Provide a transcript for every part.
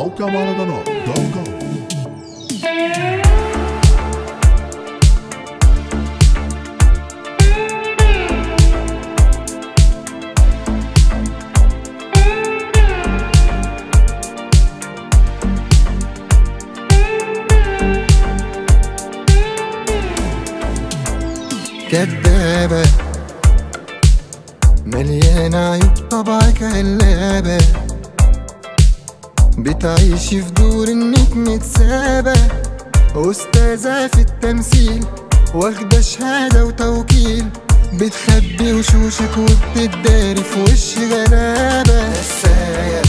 حصريا على موقع مهرجانات دوت كوم كدابة مليانة عيوب طبعك علابة بتعيشي في دور إنك متسابة أستاذة في التمثيل واخدة شهادة وتوكيل بتخبي وشوشك وبتداري في وش غلابة. نساية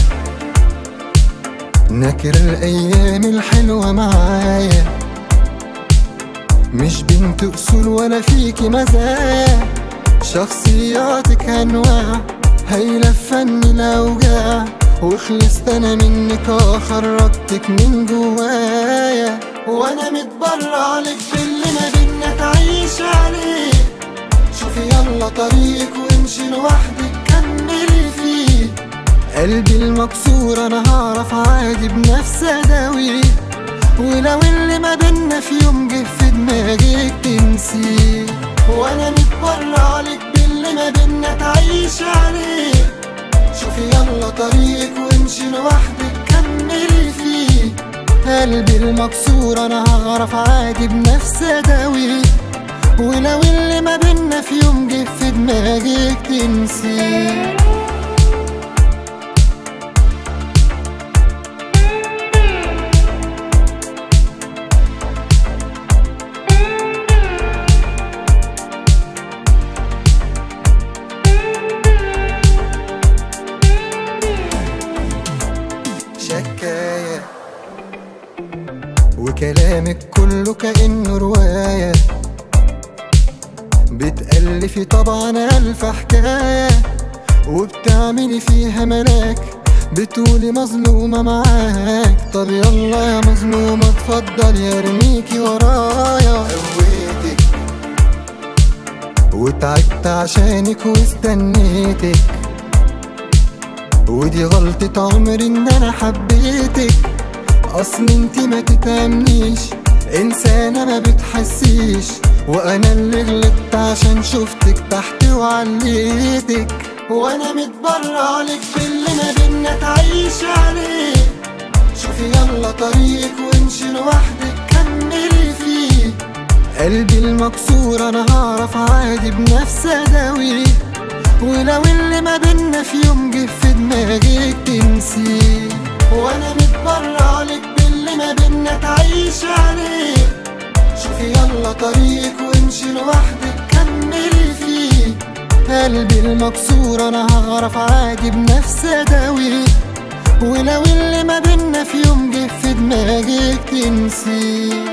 نكر الأيام الحلوة معايا. مش بنت أصول ولا فيكي مزايا. شخصياتك أنواع هيلفني الأوجاع وخلصت أنا منك خرجتك من جوايا. وأنا متبرع لك باللي ما بينا تعيش عليه. شوفي يلا طريقك وامشي لوحدك كملي فيه. قلبي المكسور أنا هعرف عادي بنفسي أداويه ولو اللي ما بينا في يوم جه في دماغك تنسيه. وأنا متبرع لك باللي ما بينا تعيش عليه. طريقك وامشي لوحدك كملي فيه. قلبي المكسور أنا هعرف عادي بنفسي اداويه ولو اللي ما بينا في يوم جه في دماغك تنسيه. وكلامك كله كأنه رواية. بتألفي طبعا ألف حكاية وبتعملي فيها ملاك. بتقولي مظلومة معاك. طب يلا يا مظلومة اتفضل يا ارميكي ورايا. قويتك وتعبت عشانك واستنيتك ودي غلطة عمري إن أنا حبيتك. أصل أنت ما تتأمنيش إنسانة ما بتحسيش وأنا اللي غلطت عشان شفتك تحت وعليتك. وأنا متبرع لك باللي ما بينا تعيش عليه. شوفي يلا طريقك وامشي لوحدك كملي فيه. قلبي المكسور أنا هعرف عادي بنفسي اداويه ولو اللي ما بينا في يوم جه في دماغك تنسيه. وأنا متبرع لك باللي ما بينا تعيش عليه شوفي يلا طريقك وامشي لوحدك كملي فيه. قلبي المكسور أنا هعرف عادي بنفسي اداويه ولو اللي ما بينا في يوم جه في دماغك تنسيه.